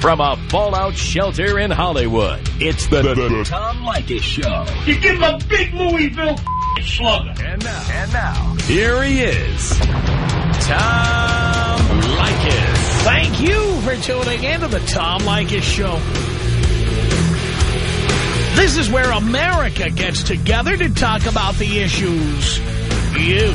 From a fallout shelter in Hollywood, it's the, the, the Tom Leykis Show. You give him a big Louisville slugger. And now, and now, here he is, Tom Leykis. Thank you for tuning in to the Tom Leykis Show. This is where America gets together to talk about the issues you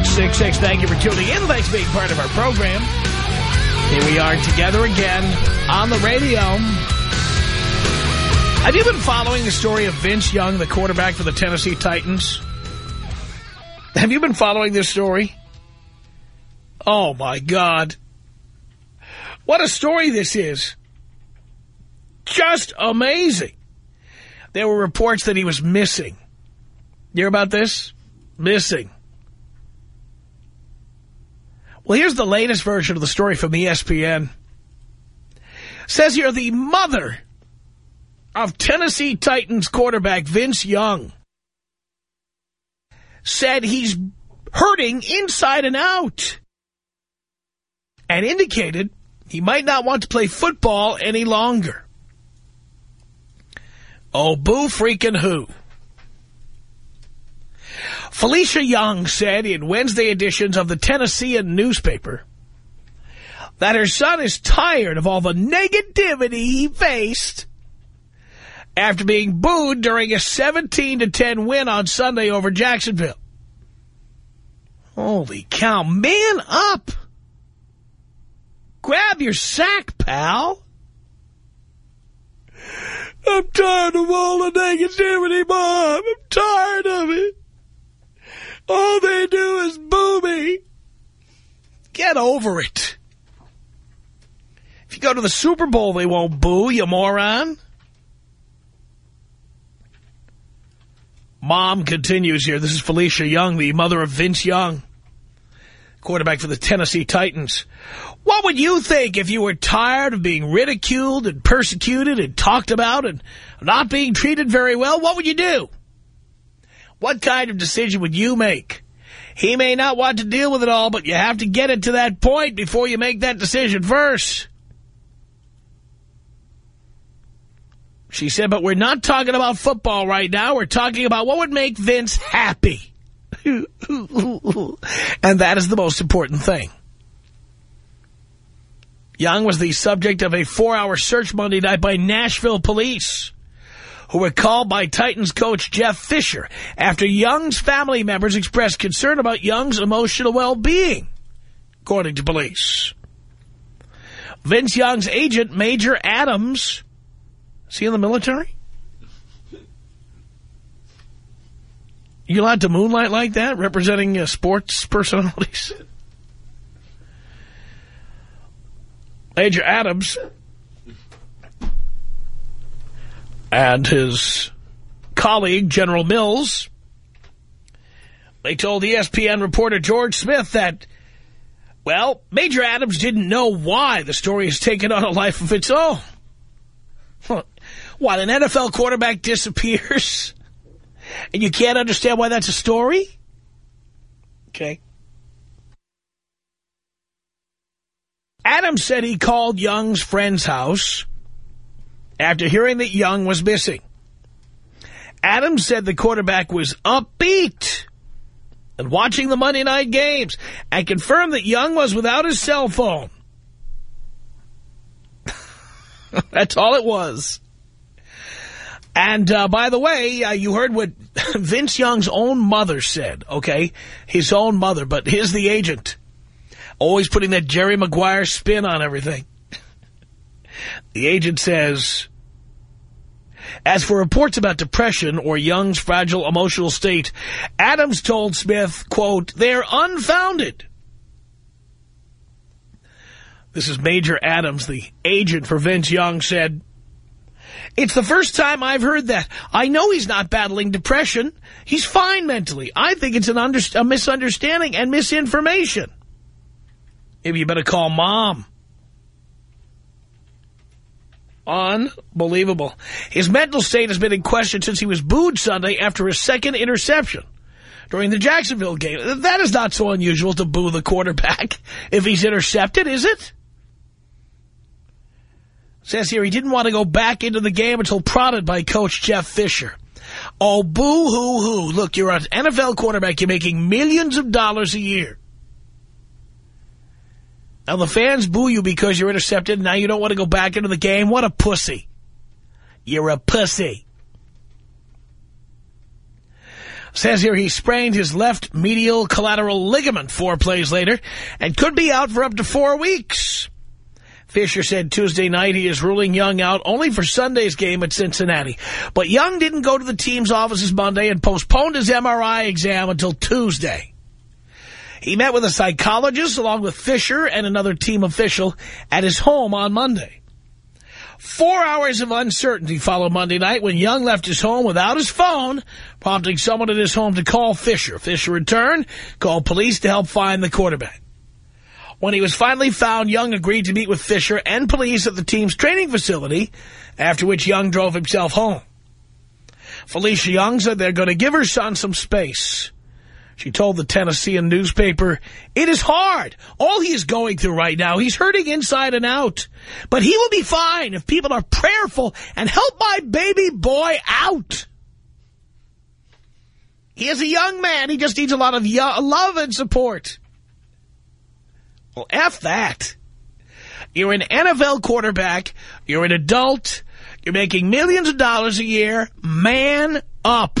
866. Thank you for tuning in. Thanks for being part of our program. Here we are together again on the radio. Have you been following the story of Vince Young, the quarterback for the Tennessee Titans? Have you been following this story? Oh, my God. What a story this is. Just amazing. There were reports that he was missing. You hear about this? Missing. Well, here's the latest version of the story from ESPN. Says here the mother of Tennessee Titans quarterback Vince Young said he's hurting inside and out and indicated he might not want to play football any longer. Oh, boo freaking who. Felicia Young said in Wednesday editions of the Tennessean newspaper that her son is tired of all the negativity he faced after being booed during a 17-10 win on Sunday over Jacksonville. Holy cow, man up! Grab your sack, pal! I'm tired of all the negativity, Mom. I'm tired of it. All they do is boo me. Get over it. If you go to the Super Bowl, they won't boo, you moron. Mom continues here. This is Felicia Young, the mother of Vince Young, quarterback for the Tennessee Titans. What would you think if you were tired of being ridiculed and persecuted and talked about and not being treated very well? What would you do? What kind of decision would you make? He may not want to deal with it all, but you have to get it to that point before you make that decision first. She said, but we're not talking about football right now. We're talking about what would make Vince happy. and that is the most important thing. Young was the subject of a four-hour search Monday night by Nashville police who were called by Titans coach Jeff Fisher after Young's family members expressed concern about Young's emotional well-being, according to police. Vince Young's agent, Major Adams, is he in the military? You allowed to moonlight like that, representing uh, sports personalities? Major Adams and his colleague, General Mills, they told ESPN reporter George Smith that, well, Major Adams didn't know why the story has taken on a life of its own. What, an NFL quarterback disappears and you can't understand why that's a story? Okay. Adams said he called Young's friend's house after hearing that Young was missing. Adams said the quarterback was upbeat and watching the Monday night games and confirmed that Young was without his cell phone. That's all it was. And, uh, by the way, uh, you heard what Vince Young's own mother said, okay? His own mother, but here's the agent. Always putting that Jerry Maguire spin on everything. the agent says, as for reports about depression or Young's fragile emotional state, Adams told Smith, quote, they're unfounded. This is Major Adams, the agent for Vince Young, said, It's the first time I've heard that. I know he's not battling depression. He's fine mentally. I think it's an a misunderstanding and misinformation. Maybe you better call Mom. Unbelievable. His mental state has been in question since he was booed Sunday after his second interception during the Jacksonville game. That is not so unusual to boo the quarterback if he's intercepted, is it? Says here he didn't want to go back into the game until prodded by Coach Jeff Fisher. Oh, boo-hoo-hoo. Look, you're an NFL quarterback. You're making millions of dollars a year. Now, the fans boo you because you're intercepted. and Now you don't want to go back into the game. What a pussy. You're a pussy. Says here he sprained his left medial collateral ligament four plays later and could be out for up to four weeks. Fisher said Tuesday night he is ruling Young out only for Sunday's game at Cincinnati. But Young didn't go to the team's offices Monday and postponed his MRI exam until Tuesday. He met with a psychologist along with Fisher and another team official at his home on Monday. Four hours of uncertainty followed Monday night when Young left his home without his phone, prompting someone at his home to call Fisher. Fisher returned, called police to help find the quarterback. When he was finally found, Young agreed to meet with Fisher and police at the team's training facility, after which Young drove himself home. Felicia Young said they're going to give her son some space. She told the Tennessean newspaper, it is hard. All he is going through right now, he's hurting inside and out. But he will be fine if people are prayerful and help my baby boy out. He is a young man. He just needs a lot of love and support. Well, F that. You're an NFL quarterback. You're an adult. You're making millions of dollars a year. Man up.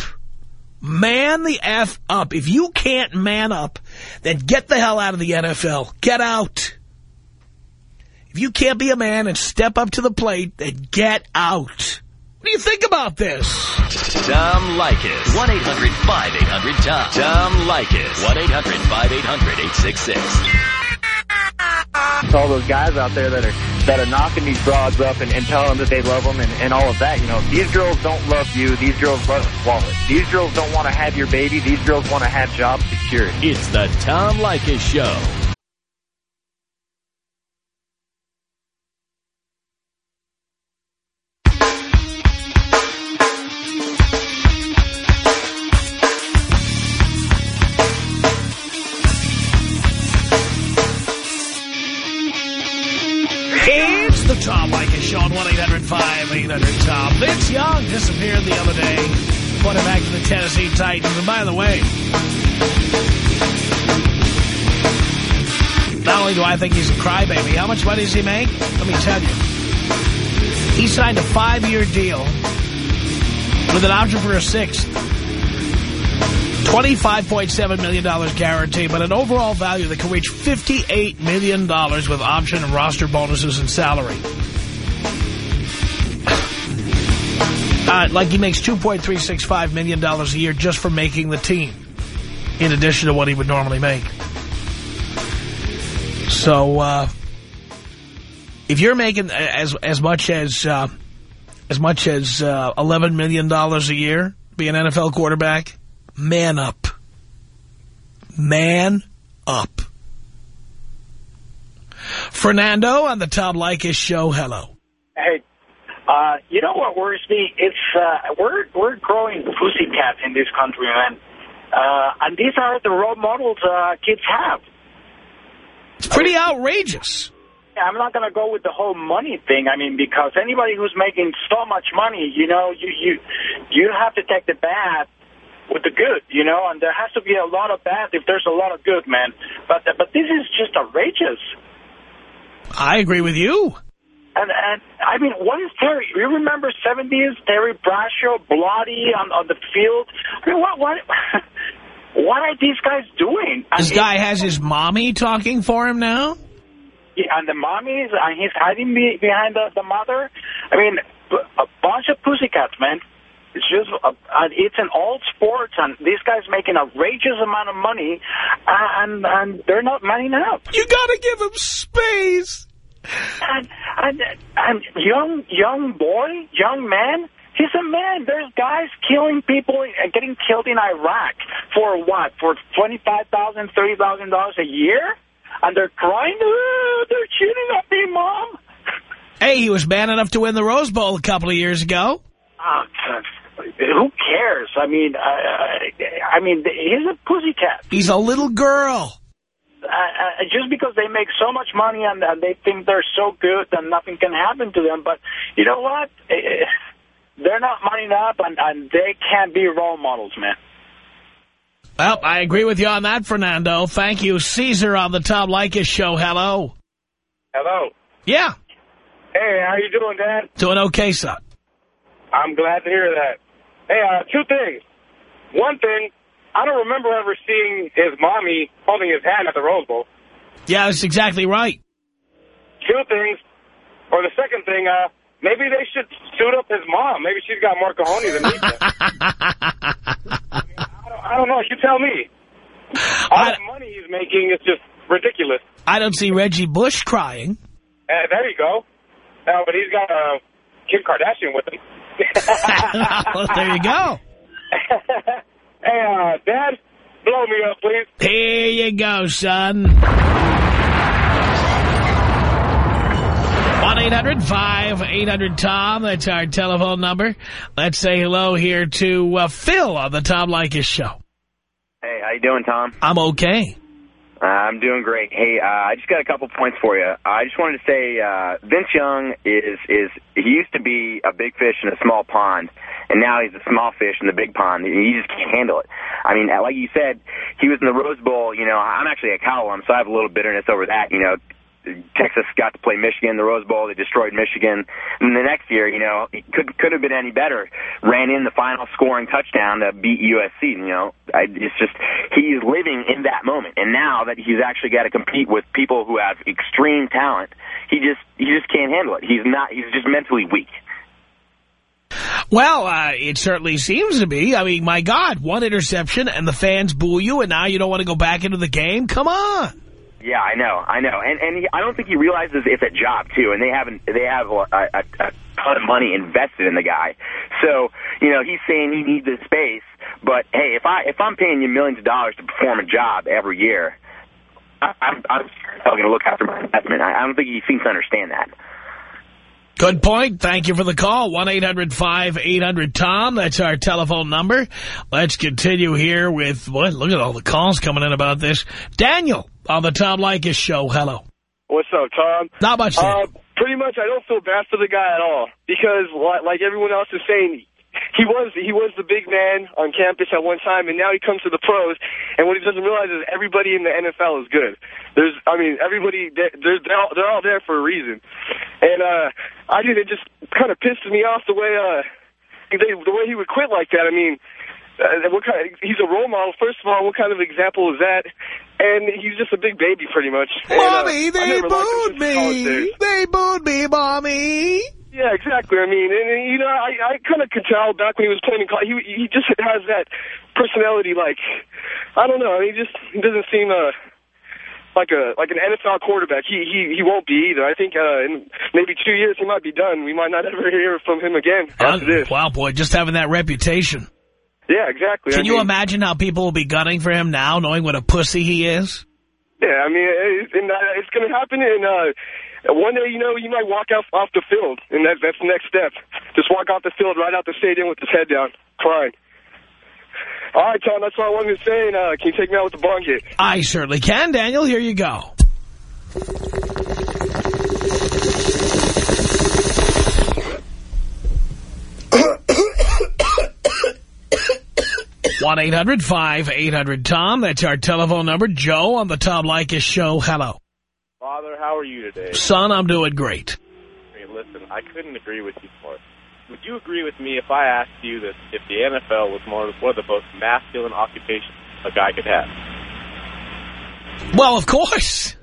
Man the F up. If you can't man up, then get the hell out of the NFL. Get out. If you can't be a man and step up to the plate, then get out. What do you think about this? Tom Leykis. 1-800-5800-TOM. Tom Leykis. 1-800-5800-866 all those guys out there that are that are knocking these broads up and, and telling them that they love them and, and all of that. You know, these girls don't love you. These girls love wallet. These girls don't want to have your baby. These girls want to have job security. It's the Tom Leykis Show. Much money does he make? Let me tell you. He signed a five-year deal with an option for a sixth. $25.7 million guaranteed, but an overall value that can reach $58 million with option and roster bonuses and salary. Uh, like he makes $2.365 million a year just for making the team, in addition to what he would normally make. So, uh, if you're making as as much as uh, as much as uh, $11 million a year, be an NFL quarterback, Man up. Man up. Fernando on the Tom Leykis show. Hello. Hey, uh, you know what worries me? It's uh, we're we're growing pussycats in this country, man. Uh, and these are the role models uh, kids have. It's pretty outrageous. I'm not going to go with the whole money thing. I mean, because anybody who's making so much money, you know, you you you have to take the bad with the good, you know, and there has to be a lot of bad if there's a lot of good, man. But but this is just outrageous. I agree with you. And and I mean, what is Terry? You remember 70s Terry Bradshaw, bloody on on the field? I mean, what what? what are these guys doing? This I guy has his mommy talking for him now. And the is, and he's hiding behind the, the mother. I mean, a bunch of pussycats, man. It's just, uh, it's an old sport, and these guys making an outrageous amount of money, and and they're not manning up. You got to give them space. And, and, and young, young boy, young man, he's a man. There's guys killing people and getting killed in Iraq for what? For $25,000, $30,000 a year? And they're crying, oh, they're cheating on me, Mom. Hey, he was man enough to win the Rose Bowl a couple of years ago. Oh, who cares? I mean, uh, I mean, he's a pussycat. He's a little girl. Uh, uh, just because they make so much money and, and they think they're so good and nothing can happen to them. But you know what? Eh, eh, they're not moneying up and, and they can't be role models, man. Well, I agree with you on that, Fernando. Thank you. Caesar on the Tom Leykis show. Hello. Hello. Yeah. Hey, how you doing, Dad? Doing okay, son. I'm glad to hear that. Hey, uh, two things. One thing, I don't remember ever seeing his mommy holding his hand at the Rose Bowl. Yeah, that's exactly right. Two things. Or the second thing, uh, maybe they should suit up his mom. Maybe she's got more cojones than he does. I, don't, know. You tell me. All I, the money he's making is just ridiculous. I don't see Reggie Bush crying. Uh, there you go. Uh, but he's got uh, Kim Kardashian with him. well, there you go. hey, uh, Dad, blow me up, please. Here you go, son. 1-800-5800-TOM. That's our telephone number. Let's say hello here to uh, Phil on the Tom Leykis show. Hey, how you doing, Tom? I'm okay. Uh, I'm doing great. Hey, uh, I just got a couple points for you. I just wanted to say uh, Vince Young is is he used to be a big fish in a small pond, and now he's a small fish in the big pond. He just can't handle it. I mean, like you said, he was in the Rose Bowl. You know, I'm actually a alum, so I have a little bitterness over that. You know, Texas got to play Michigan, the Rose Bowl. They destroyed Michigan. And the next year, you know, it could could have been any better. Ran in the final scoring touchdown to beat USC. You know, I, it's just he's living in that moment. And now that he's actually got to compete with people who have extreme talent, he just he just can't handle it. He's not. He's just mentally weak. Well, uh, it certainly seems to be. I mean, my God, one interception and the fans boo you, and now you don't want to go back into the game? Come on. Yeah, I know, I know, and and he, I don't think he realizes it's a job too, and they haven't they have a, a, a ton of money invested in the guy. So you know he's saying he needs the space, but hey, if I if I'm paying you millions of dollars to perform a job every year, I, I'm I'm going to look after my investment. I, I don't think he seems to understand that. Good point. Thank you for the call. 1-800-5800-TOM. That's our telephone number. Let's continue here with, boy, look at all the calls coming in about this. Daniel on the Tom Leykis show. Hello. What's up, Tom? Not much. Uh, pretty much, I don't feel bad for the guy at all because, like everyone else is saying, he was he was the big man on campus at one time, and now he comes to the pros. And what he doesn't realize is everybody in the NFL is good. There's, I mean, everybody they're they're all, they're all there for a reason. And uh, I think it just kind of pissed me off the way uh they, the way he would quit like that. I mean. Uh, what kind of, he's a role model. First of all, what kind of example is that? And he's just a big baby, pretty much. Mommy, and, uh, they booed me. They booed me, Mommy. Yeah, exactly. I mean, and, you know, I, I kind of could tell back when he was playing in college, he, he just has that personality, like, I don't know, i he just he doesn't seem uh, like a like an NFL quarterback. He he he won't be either. I think uh, in maybe two years he might be done. We might not ever hear from him again after this. Wow, boy, just having that reputation. Yeah, exactly. Can I you mean, imagine how people will be gunning for him now, knowing what a pussy he is? Yeah, I mean, it, and, uh, it's going to happen, and uh, one day, you know, you might walk off off the field, and that, that's the next step. Just walk off the field right out the stadium with his head down, crying. All right, Tom, that's all I wanted to say, and uh, can you take me out with the bong? I certainly can, Daniel. Here you go. one eight hundred five eight hundred tom That's our telephone number. Joe on the Tom Leykis show. Hello. Are you today? Son, I'm doing great. Hey, listen, I couldn't agree with you more. Would you agree with me if I asked you that if the NFL was more, one of the most masculine occupations a guy could have? Well, of course.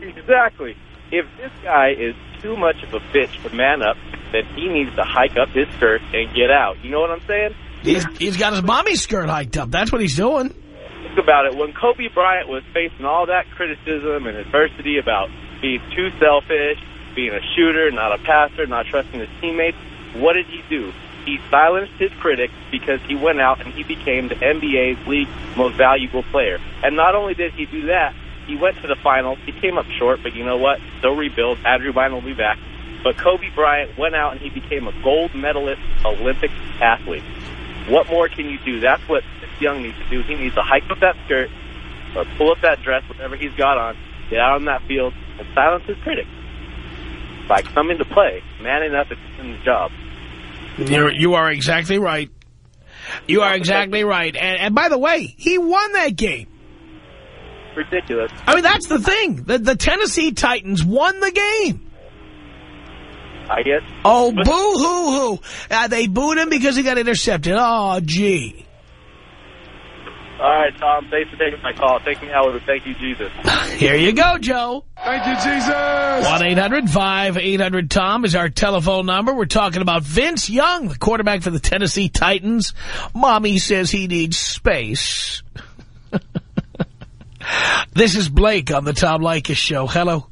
Exactly. If this guy is too much of a bitch to man up, then he needs to hike up his skirt and get out. You know what I'm saying? He's, he's got his mommy skirt hiked up. That's what he's doing. Think about it. When Kobe Bryant was facing all that criticism and adversity about being too selfish being a shooter, not a passer, not trusting his teammates. What did he do? He silenced his critics because he went out and he became the NBA's league most valuable player. And not only did he do that, he went to the finals. He came up short, but you know what? They'll rebuild. Andrew Bynum will be back. But Kobe Bryant went out and he became a gold medalist Olympic athlete. What more can you do? That's what Vince Young needs to do. He needs to hike up that skirt or pull up that dress, whatever he's got on, get out on that field and silence his critics by coming to play, man enough to do the job. You're, you are exactly right. You are exactly right. And, and by the way, he won that game. Ridiculous. I mean, that's the thing. The, the Tennessee Titans won the game. I guess. Oh, boo-hoo-hoo. Uh, they booed him because he got intercepted. Oh, gee. All right, Tom, thanks for taking my call. Thank you, Howard. Thank you, Jesus. Here you go, Joe. Thank you, Jesus. 1-800-5800-TOM is our telephone number. We're talking about Vince Young, the quarterback for the Tennessee Titans. Mommy says he needs space. this is Blake on the Tom Leykis Show. Hello.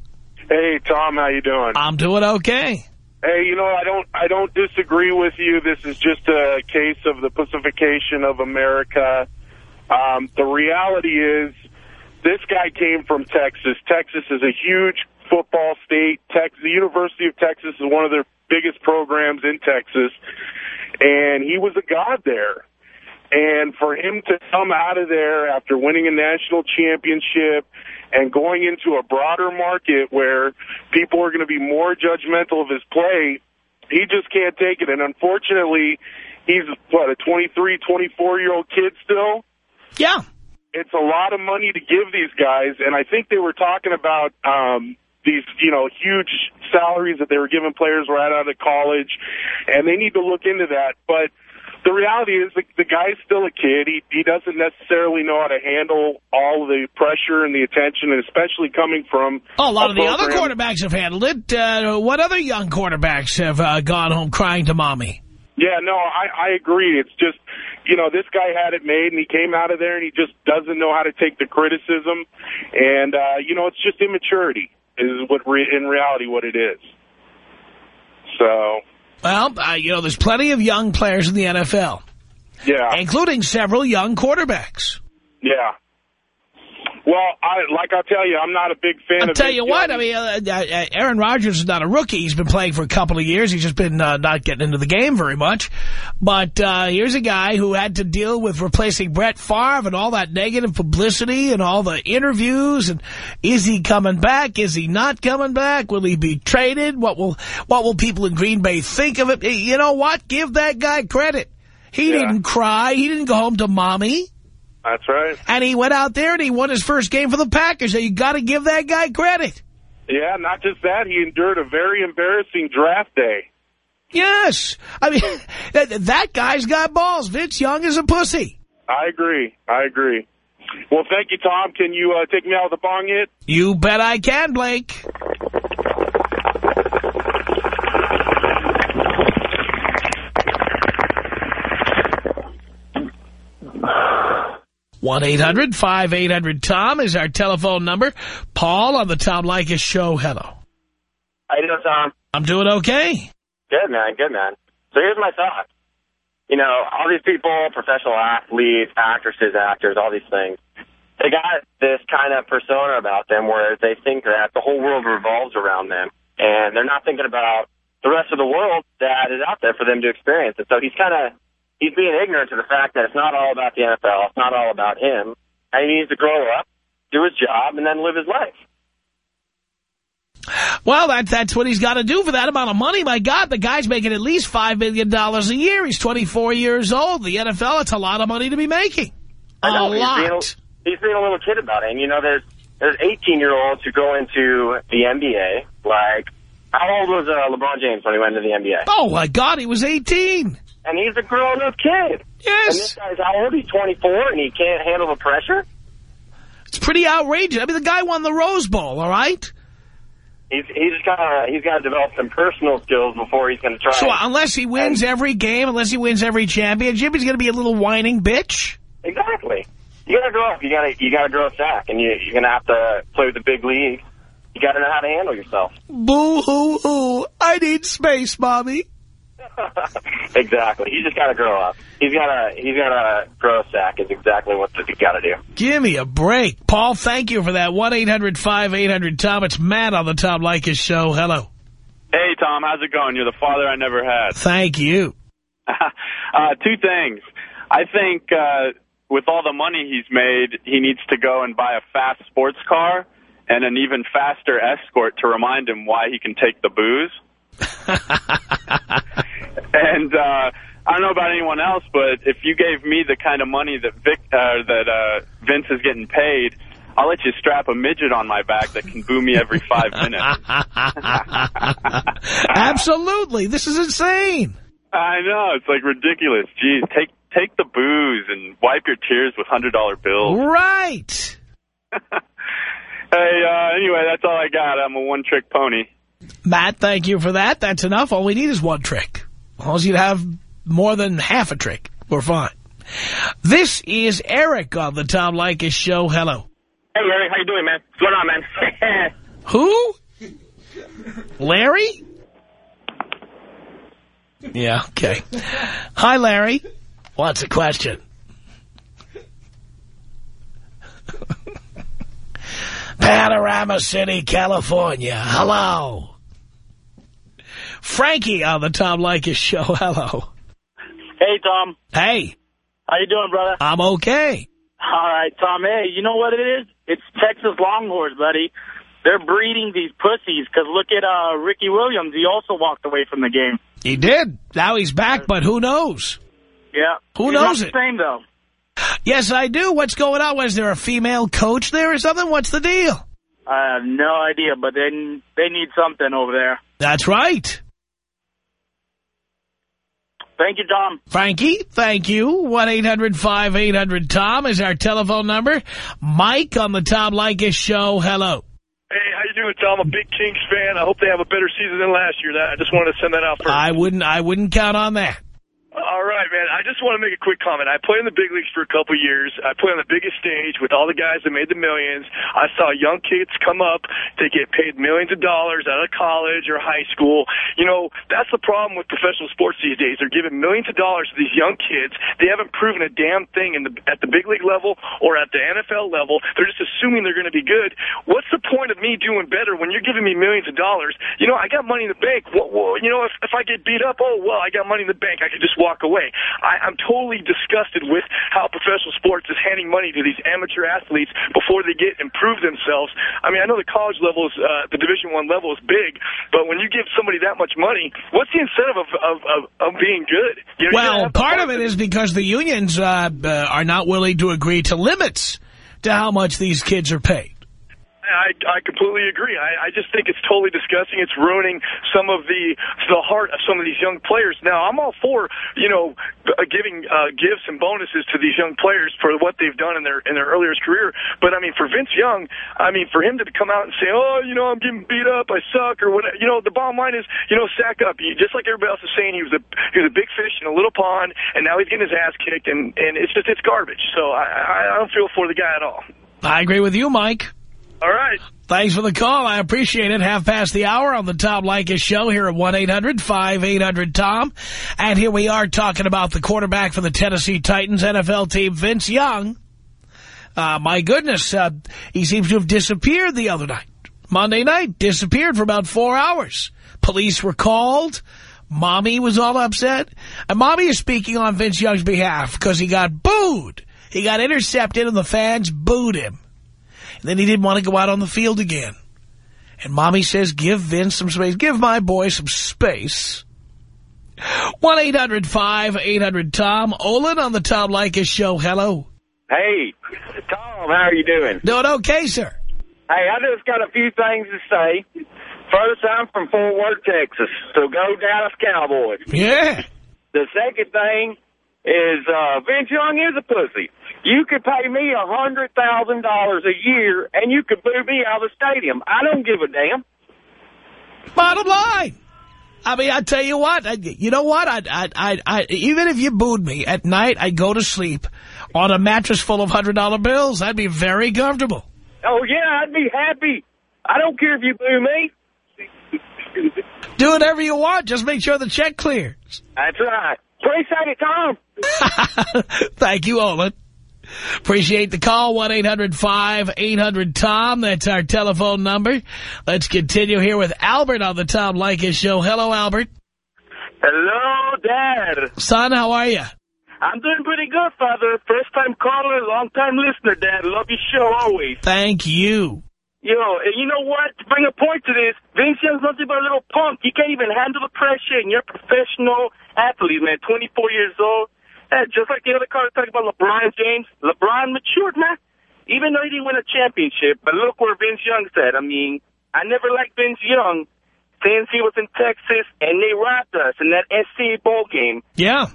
Hey, Tom, how you doing? I'm doing okay. Hey, you know, I don't I don't disagree with you. This is just a case of the pacification of America. Um, the reality is this guy came from Texas. Texas is a huge football state. Tex the University of Texas is one of their biggest programs in Texas. And he was a god there. And for him to come out of there after winning a national championship and going into a broader market where people are going to be more judgmental of his play, he just can't take it. And unfortunately, he's, what, a 23, 24-year-old kid still? Yeah. It's a lot of money to give these guys, and I think they were talking about um, these, you know, huge salaries that they were giving players right out of college, and they need to look into that. But the reality is the, the guy's still a kid. He he doesn't necessarily know how to handle all the pressure and the attention, and especially coming from Oh, a lot of the other quarterbacks have handled it. Uh, what other young quarterbacks have uh, gone home crying to mommy? Yeah, no, I, I agree. It's just, you know, this guy had it made, and he came out of there, and he just doesn't know how to take the criticism. And, uh, you know, it's just immaturity is what re in reality what it is. So, Well, uh, you know, there's plenty of young players in the NFL, yeah, including several young quarterbacks. yeah. Well, I like I tell you, I'm not a big fan I'll of tell you what, I mean, uh, uh, Aaron Rodgers is not a rookie. He's been playing for a couple of years. He's just been uh, not getting into the game very much. But uh, here's a guy who had to deal with replacing Brett Favre and all that negative publicity and all the interviews. And is he coming back? Is he not coming back? Will he be traded? What will what will people in Green Bay think of it? You know what? Give that guy credit. He Yeah. didn't cry. He didn't go home to mommy. That's right. And he went out there and he won his first game for the Packers. So you got to give that guy credit. Yeah, not just that, he endured a very embarrassing draft day. Yes. I mean, that, that guy's got balls. Vince Young is a pussy. I agree. I agree. Well, thank you, Tom. Can you uh, take me out with the bong hit? You bet I can, Blake. One 800 tom is our telephone number. Paul on the Tom Leykis show. Hello. How you doing, Tom? I'm doing okay. Good, man. Good, man. So here's my thought. You know, all these people, professional athletes, actresses, actors, all these things, they got this kind of persona about them where they think that the whole world revolves around them, and they're not thinking about the rest of the world that is out there for them to experience. And so he's kind of he's being ignorant to the fact that it's not all about the NFL, it's not all about him, and he needs to grow up, do his job, and then live his life. Well, that, that's what he's got to do for that amount of money. My God, the guy's making at least $5 million a year. He's 24 years old. The NFL, it's a lot of money to be making. A I know, he's lot. being a- he's being a little kid about it. And, you know, there's there's 18-year-olds who go into the NBA. Like, how old was uh, LeBron James when he went into the NBA? Oh, my God, he was 18. And he's a grown-up kid. And Yes. this guy's how old? He's 24, and he can't handle the pressure? It's pretty outrageous. I mean, the guy won the Rose Bowl, all right? He's he's got to he's got to develop some personal skills before he's going to try. So unless he wins every game, unless he wins every championship, he's going to be a little whining bitch. exactly. You got to grow up. You got to you got to grow a sack, and you, you're going to have to play with the big league. You got to know how to handle yourself. Boo-hoo-hoo. I need space, Mommy. exactly. You just got to grow up. He's got to he's got to grow a sack is exactly what you got to do. Give me a break. Paul, thank you for that. 1-800-5800-TOM. It's Matt on the Tom Leykis show. Hello. Hey, Tom. How's it going? You're the father I never had. Thank you. uh, two things. I think uh, with all the money he's made, he needs to go and buy a fast sports car and an even faster escort to remind him why he can take the boos. and uh, I don't know about anyone else, but if you gave me the kind of money that Vic, uh, that uh, Vince is getting paid, I'll let you strap a midget on my back that can boo me every five minutes. Absolutely. This is insane. I know. It's like ridiculous. Geez, take take the boos and wipe your tears with $100 bills. Right. Hey, uh, anyway, that's all I got. I'm a one-trick pony. Matt, thank you for that. That's enough. All we need is one trick. As long as you have more than half a trick, we're fine. This is Eric on the Tom Leykis show. Hello. Hey, Larry. How you doing, man? What's going on, man? Who? Larry? Yeah, okay. Hi, Larry. What's the question? Panorama City, California. Hello. Frankie on the Tom Leykis show. Hello. Hey, Tom. Hey. How you doing, brother? I'm okay. All right, Tom. Hey, you know what it is? It's Texas Longhorns, buddy. They're breeding these pussies because look at uh, Ricky Williams. He also walked away from the game. He did. Now he's back, but who knows? Yeah. Who He's knows not it? the same, though. Yes, I do. What's going on? Was there a female coach there or something? What's the deal? I have no idea, but they they need something over there. That's right. Thank you, Tom. Frankie, thank you. 1-800-5800-TOM is our telephone number. Mike on the Tom Leykis show. Hello. Hey, how you doing, Tom? I'm a big Kings fan. I hope they have a better season than last year. That I just wanted to send that out first. I wouldn't I wouldn't count on that. All right, man. I just want to make a quick comment. I played in the big leagues for a couple years. I played on the biggest stage with all the guys that made the millions. I saw young kids come up to get paid millions of dollars out of college or high school. You know, that's the problem with professional sports these days. They're giving millions of dollars to these young kids. They haven't proven a damn thing in the at the big league level or at the NFL level. They're just assuming they're going to be good. What's the point of me doing better when you're giving me millions of dollars? You know, I got money in the bank. Well you know, if, if I get beat up, oh, well, I got money in the bank. I could just walk away. I, I'm totally disgusted with how professional sports is handing money to these amateur athletes before they get improve themselves. I mean, I know the college level is, uh, the Division One level is big, but when you give somebody that much money, what's the incentive of, of, of, of being good? You know, Well, part of it is because the unions uh, uh, are not willing to agree to limits to how much these kids are paid. I, I completely agree. I, I just think it's totally disgusting. It's ruining some of the the heart of some of these young players. Now, I'm all for you know uh, giving uh, gifts and bonuses to these young players for what they've done in their in their earliest career. But I mean, for Vince Young, I mean, for him to come out and say, "Oh, you know, I'm getting beat up, I suck," or whatever. You know, the bottom line is, you know, sack up. You, just like everybody else is saying, he was a he was a big fish in a little pond, and now he's getting his ass kicked, and and it's just it's garbage. So I, I don't feel for the guy at all. I agree with you, Mike. All right. Thanks for the call. I appreciate it. Half past the hour on the Tom Leykis show here at 1-800-5800-TOM. And here we are talking about the quarterback for the Tennessee Titans NFL team, Vince Young. Uh, my goodness, uh, he seems to have disappeared the other night. Monday night, disappeared for about four hours. Police were called. Mommy was all upset. And Mommy is speaking on Vince Young's behalf because he got booed. He got intercepted and the fans booed him. And then he didn't want to go out on the field again. And Mommy says, give Vince some space. Give my boy some space. 1-800-5800-TOM. Olin on the Tom Leykis show. Hello. Hey, Tom, how are you doing? Doing okay, sir. Hey, I just got a few things to say. First, I'm from Fort Worth, Texas, so go Dallas Cowboys. Yeah. The second thing is uh, Vince Young is a pussy. You could pay me a $100,000 a year, and you could boo me out of the stadium. I don't give a damn. Bottom line. I mean, I tell you what, I, you know what? I, I, I, I, even if you booed me at night, I'd go to sleep on a mattress full of $100 bills. I'd be very comfortable. Oh, yeah, I'd be happy. I don't care if you boo me. Do whatever you want. Just make sure the check clears. That's right. Pray Santa Tom. Thank you, Olin. Appreciate the call, 1-800-5800-TOM. That's our telephone number. Let's continue here with Albert on the Tom Leykis show. Hello, Albert. Hello, Dad. Son, how are you? I'm doing pretty good, Father. First time caller, long time listener, Dad. Love your show always. Thank you. Yo, and you know what? To bring a point to this, Vince Young's nothing but a little punk. He can't even handle the pressure, and you're a professional athlete, man, 24 years old. Uh, just like the other caller talking about LeBron James. LeBron matured, man. Even though he didn't win a championship, but look where Vince Young said. I mean, I never liked Vince Young since he was in Texas, and they robbed us in that SC bowl game. Yeah.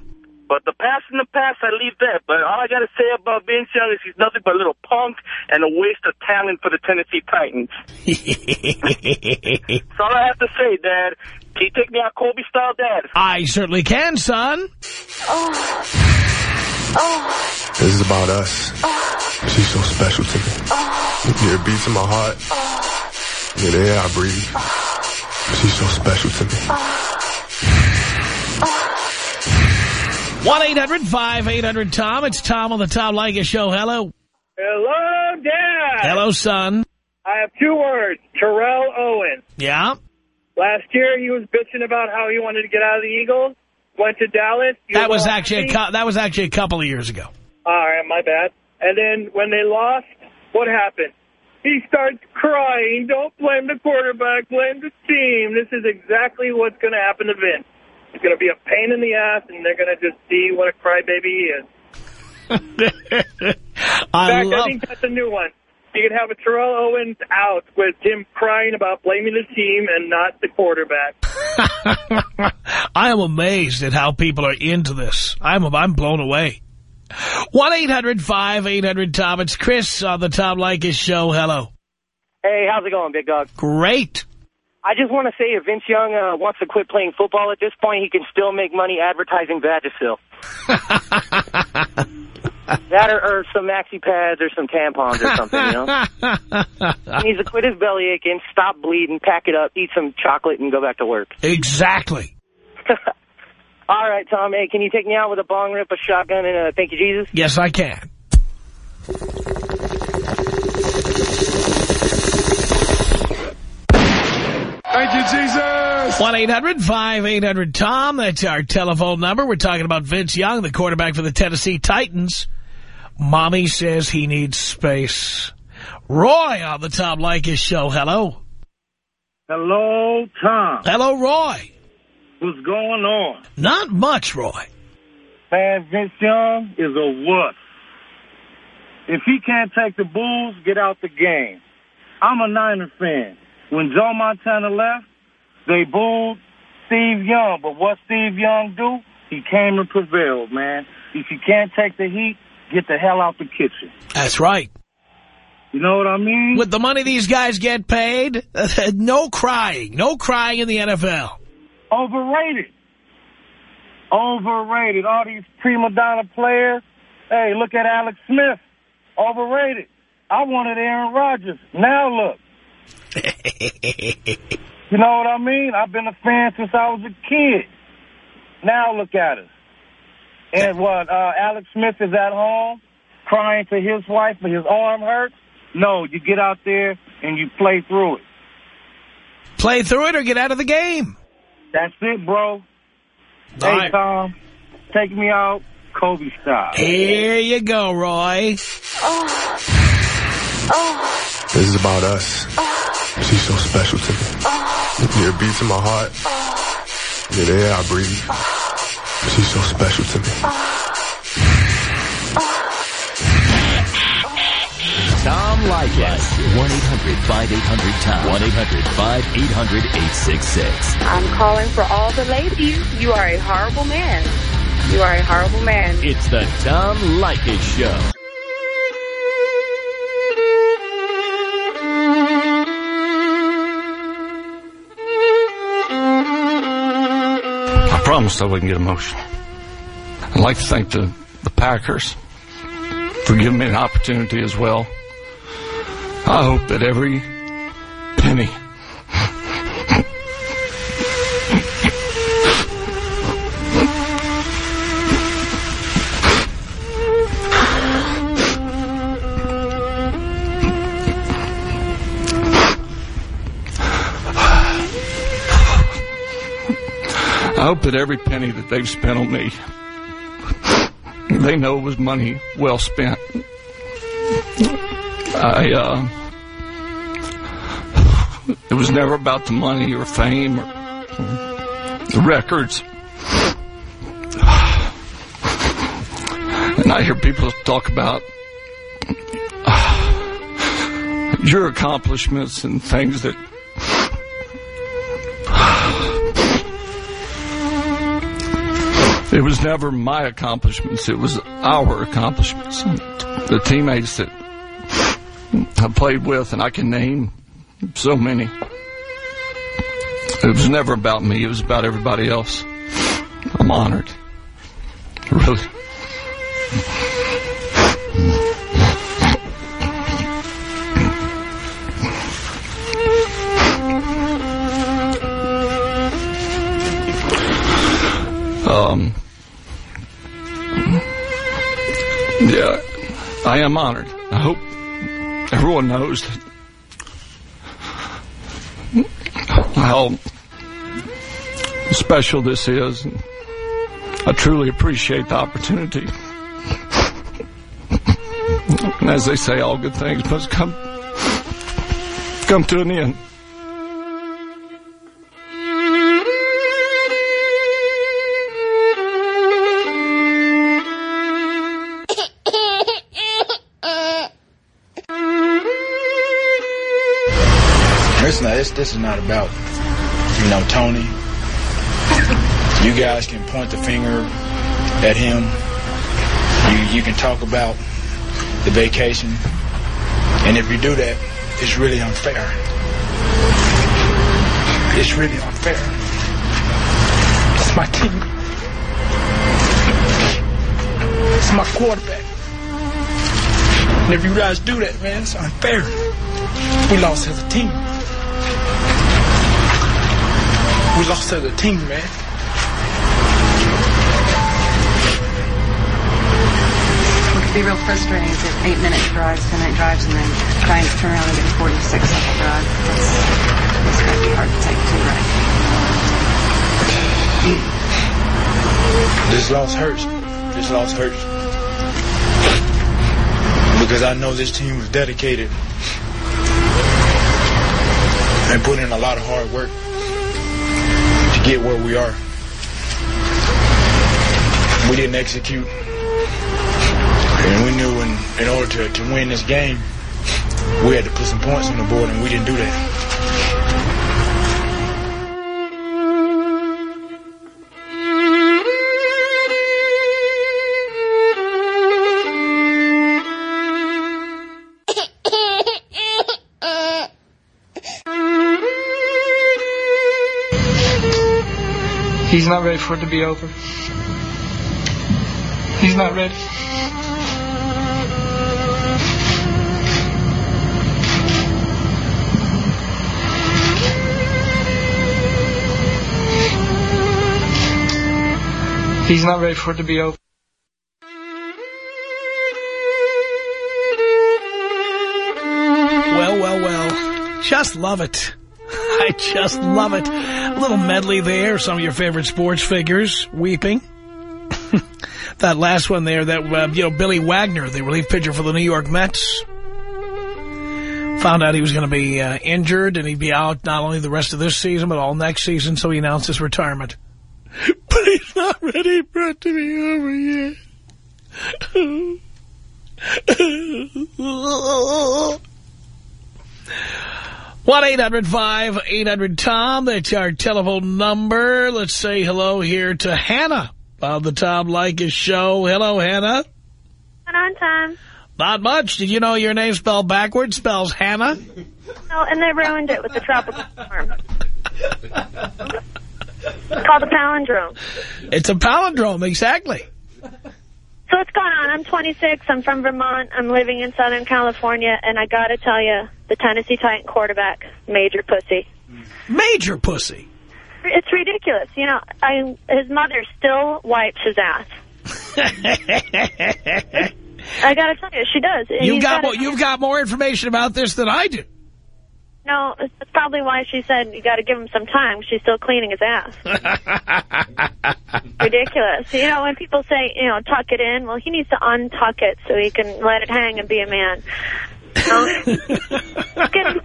But the past in the past, I leave that. But all I got to say about Vince Young is he's nothing but a little punk and a waste of talent for the Tennessee Titans. That's all I have to say, Dad. Can you take me out Kobe style, Dad? I certainly can, son. Oh. Oh. This is about us. Oh. She's so special to me. Oh. Yeah, it beats in my heart. Oh. Yeah, the air I breathe. She's so special to me. 1-800-5800-TOM. It's Tom on the Tom Leykis show. Hello. Hello, Dad. Hello, son. I have two words. Terrell Owens. Yeah? Last year, he was bitching about how he wanted to get out of the Eagles. Went to Dallas. That was actually a that was actually a couple of years ago. All right, my bad. And then when they lost, what happened? He starts crying. Don't blame the quarterback. Blame the team. This is exactly what's going to happen to Vince. It's going to be a pain in the ass, and they're going to just see what a crybaby he is. I In fact, I think that's a new one. You could have a Terrell Owens out with him crying about blaming the team and not the quarterback. I am amazed at how people are into this. I'm I'm blown away. 1-800-5800-TOM. It's Chris on the Tom Leykis show. Hello. Hey, how's it going, big dog? Great. I just want to say if Vince Young uh, wants to quit playing football at this point, he can still make money advertising Vagisil. that or, or some maxi pads or some tampons or something, you know? he needs to quit his belly aching, stop bleeding, pack it up, eat some chocolate, and go back to work. Exactly. All right, Tom, hey, can you take me out with a bong rip, a shotgun, and a thank you, Jesus? Yes, I can. Thank you, Jesus. 1-800-5800-TOM. That's our telephone number. We're talking about Vince Young, the quarterback for the Tennessee Titans. Mommy says he needs space. Roy on the Tom Leykis show. Hello. Hello, Tom. Hello, Roy. What's going on? Not much, Roy. Man, Vince Young is a wuss. If he can't take the Bulls, get out the game. I'm a Niner fan. When Joe Montana left, they booed Steve Young. But what Steve Young do? He came and prevailed, man. If you can't take the heat, get the hell out the kitchen. That's right. You know what I mean? With the money these guys get paid, no crying. No crying in the NFL. Overrated. Overrated. All these prima donna players. Hey, look at Alex Smith. Overrated. I wanted Aaron Rodgers. Now look. you know what I mean? I've been a fan since I was a kid. Now look at us. And what, uh, Alex Smith is at home crying to his wife but his arm hurts? No, you get out there and you play through it. Play through it or get out of the game. That's it, bro. hey, right. Tom, take me out Kobe style. Here you go, Roy. This is about us. She's so special to me. Yeah, it beats in my heart. Yeah, the air I breathe. She's so special to me. Tom Leykis. 1-800-5800-TOM. 1-800-5800-866. I'm calling for all the ladies. You are a horrible man. You are a horrible man. It's the Tom Leykis Show. I promised I wouldn't get emotional. I'd like to thank the, the Packers for giving me an opportunity as well. I hope that every hope that every penny that they've spent on me, they know it was money well spent. I, uh, it was never about the money or fame or, the records. And I hear people talk about uh, your accomplishments and things that it was never my accomplishments, it was our accomplishments. The teammates that I played with, and I can name so many. It was never about me, it was about everybody else. I'm honored. Really. Um, yeah, I am honored. I hope everyone knows how special this is. I truly appreciate the opportunity. And as they say, all good things must come come to an end. This is not about you know Tony. You guys can point the finger at him. You you can talk about the vacation, and if you do that, it's really unfair. It's really unfair. It's my team. It's my quarterback. And if you guys do that, man, it's unfair. We lost as a team. We lost a team, man. What could be real frustrating is that eight minute drives, ten minute drives, and then trying to turn around and get a 46 second drive. That's, that's going to be hard to take too, right? This loss hurts. This loss hurts. Because I know this team was dedicated and put in a lot of hard work get where we are. We didn't execute. And we knew in, in order to, to win this game, we had to put some points on the board, and we didn't do that. Ready for it to be over. He's not ready. He's not ready for it to be over. Well, well, well. Just love it. I just love it. A little medley there. Some of your favorite sports figures weeping. that last one there, that, uh, you know, Billy Wagner, the relief pitcher for the New York Mets, found out he was going to be uh, injured and he'd be out not only the rest of this season, but all next season, so he announced his retirement. But he's not ready for it to be over yet. One 800 tom That's our telephone number. Let's say hello here to Hannah on the Tom Leykis show. Hello, Hannah. What's on time? Not much. Did you know your name spelled backwards spells Hannah? No, and they ruined it with the tropical storm. It's called a palindrome. It's a palindrome, exactly. So what's going on? I'm 26. I'm from Vermont. I'm living in Southern California, and I got to tell you, the Tennessee Titan quarterback, major pussy. Major pussy. It's ridiculous. You know, I his mother still wipes his ass. I got to tell you, she does. You've got, gotta- more, you've got more information about this than I do. No, the probably why she said you got to give him some time. She's still cleaning his ass. Ridiculous. You know, when people say, you know, tuck it in, well, he needs to untuck it so he can let it hang and be a man. You know? getting,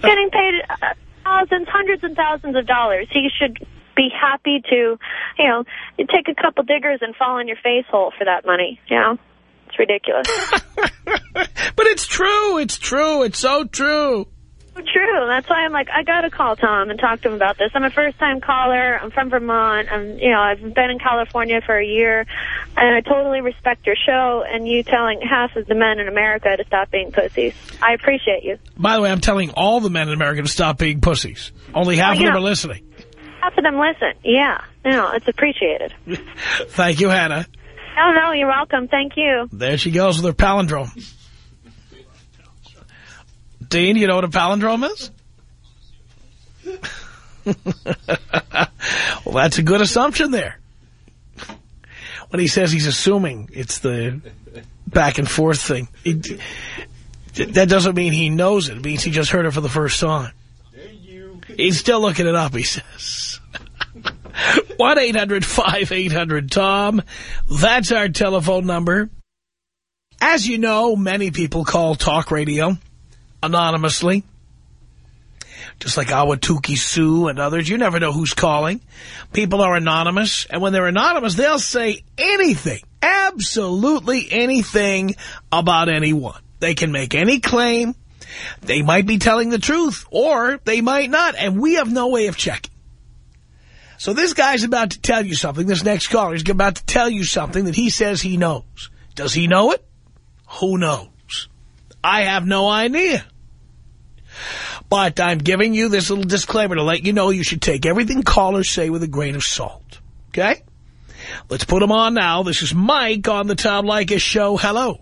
getting paid uh, thousands, hundreds and thousands of dollars. He should be happy to, you know, take a couple diggers and fall in your face hole for that money. You know, it's ridiculous. But it's true. It's true. It's so true. True. That's why I'm like, I got to call Tom and talk to him about this. I'm a first-time caller. I'm from Vermont. I'm, you know, I've been in California for a year, and I totally respect your show and you telling half of the men in America to stop being pussies. I appreciate you. By the way, I'm telling all the men in America to stop being pussies. Only oh, half Well, of them know- are listening. Half of them listen. Yeah. No, it's appreciated. Thank you, Hannah. Oh, no, you're welcome. Thank you. There she goes with her palindrome. Dean, you know what a palindrome is? well, that's a good assumption there. When he says he's assuming it's the back and forth thing, it, that doesn't mean he knows it. It means he just heard it for the first time. He's still looking it up, he says. 1-800-5800-TOM. That's our telephone number. As you know, many people call talk radio anonymously. Just like Awatuki Sue and others. You never know who's calling. People are anonymous. And when they're anonymous, they'll say anything, absolutely anything about anyone. They can make any claim. They might be telling the truth, or they might not, and we have no way of checking. So this guy's about to tell you something. This next caller is about to tell you something that he says he knows. Does he know it? Who knows? I have no idea. But I'm giving you this little disclaimer to let you know you should take everything callers say with a grain of salt. Okay? Let's put him on now. This is Mike on the Tom Leykis show. Hello.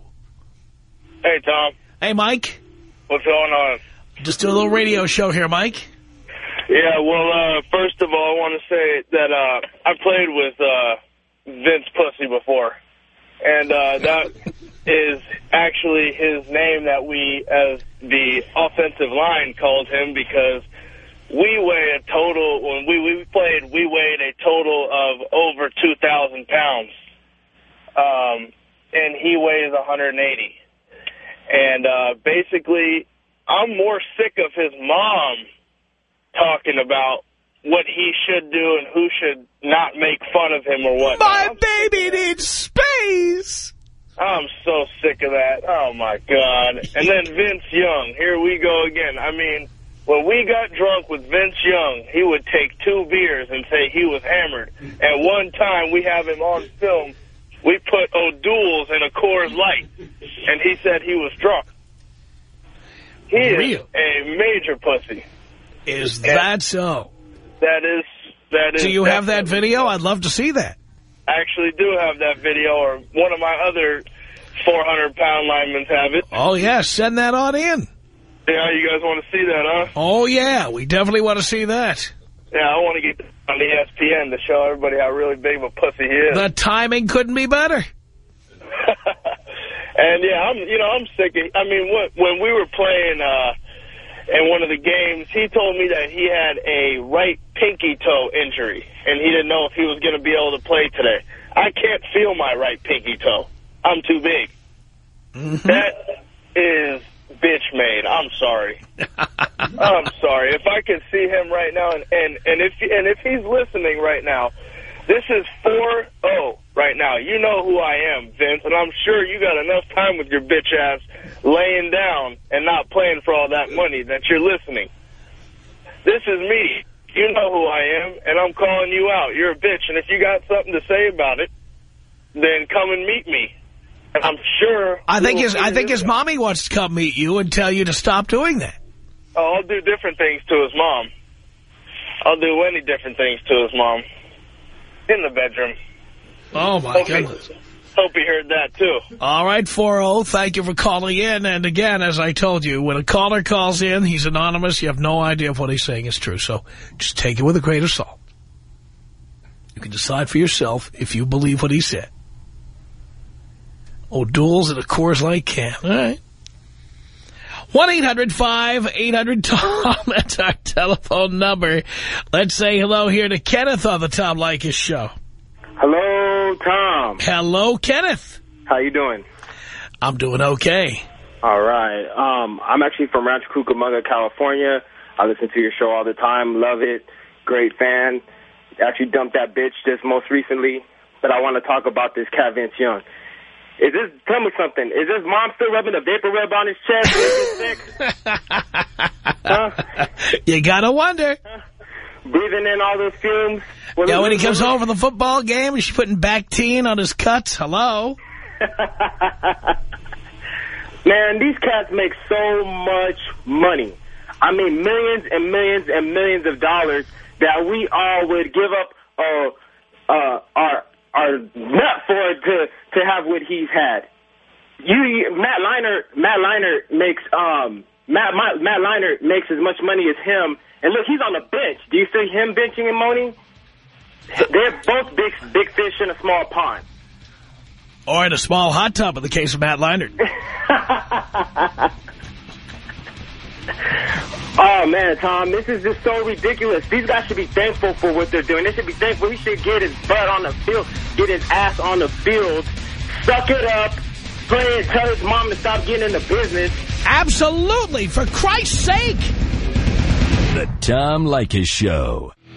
Hey, Tom. Hey, Mike. What's going on? Just do a little radio show here, Mike. Yeah, well, uh, first of all, I want to say that uh, I played with uh, Vince Pussy before. And uh, that is actually his name that we, as the offensive line, called him because we weigh a total, when we, we played, we weighed a total of over 2,000 pounds. Um, and he weighs 180. And uh, basically, I'm more sick of his mom talking about what he should do and who should not make fun of him or what. My baby needs space. I'm so sick of that. Oh, my God. And then Vince Young. Here we go again. I mean, when we got drunk with Vince Young, he would take two beers and say he was hammered. And one time we have him on film, we put O'Doul's in a Coors Light, and he said he was drunk. He is Real? a major pussy. Is that so? That is, that is. Do you have that video? I'd love to see that. I actually do have that video, or one of my other 400-pound linemen have it. Oh, yeah, send that on in. Yeah, you guys want to see that, huh? Oh, yeah, we definitely want to see that. Yeah, I want to get on the ESPN to show everybody how really big of a pussy he is. The timing couldn't be better. And yeah, I'm you know I'm sick of. I mean, what, when we were playing uh, in one of the games, he told me that he had a right pinky toe injury, and he didn't know if he was going to be able to play today. I can't feel my right pinky toe. I'm too big. Mm-hmm. That is bitch made. I'm sorry. I'm sorry. If I could see him right now, and and and if and if he's listening right now, this is 4-0 right now. You know who I am, Vince, and I'm sure you got enough time with your bitch ass laying down and not playing for all that money that you're listening. This is me. You know who I am, and I'm calling you out. You're a bitch, and if you got something to say about it, then come and meet me. And I'm sure... I think his I think his out. mommy wants to come meet you and tell you to stop doing that. Oh, I'll do different things to his mom. I'll do any different things to his mom. In the bedroom. Oh, my Hope he- goodness. Hope he heard that, too. All right, 4-0, thank you for calling in. And again, as I told you, when a caller calls in, he's anonymous. You have no idea if what he's saying is true. So just take it with a grain of salt. You can decide for yourself if you believe what he said. O'Doul's at a Coors Light can. All right. 1-800-5800-TOM. That's our telephone number. Let's say hello here to Kenneth on the Tom Leykis show. Hello, Tom. Hello, Kenneth. How you doing? I'm doing okay. All right. Um, I'm actually from Rancho Cucamonga, California. I listen to your show all the time. Love it. Great fan. Actually dumped that bitch just most recently. But I want to talk about this Cat Vince Young. Is this, tell me something, is this mom still rubbing a vapor rub on his chest? huh? You gotta wonder. Breathing in all those fumes? Well, Yeah, when he comes home from the football game, she putting Bactine on his cuts? Hello? Man, these cats make so much money. I mean, millions and millions and millions of dollars that we all would give up uh, uh, our our nut for to to have what he's had. You, Matt Leinart, Matt Leinart makes um Matt Matt, Matt Leinart makes as much money as him, and look, he's on the bench. Do you see him benching and Moni? They're both big big fish in a small pond. Or in a small hot tub in the case of Matt Leinart. Oh, man, Tom, this is just so ridiculous. These guys should be thankful for what they're doing. They should be thankful. He should get his butt on the field, get his ass on the field, suck it up, play and tell his mom to stop getting in the business. Absolutely, for Christ's sake. The Tom Leykis Show.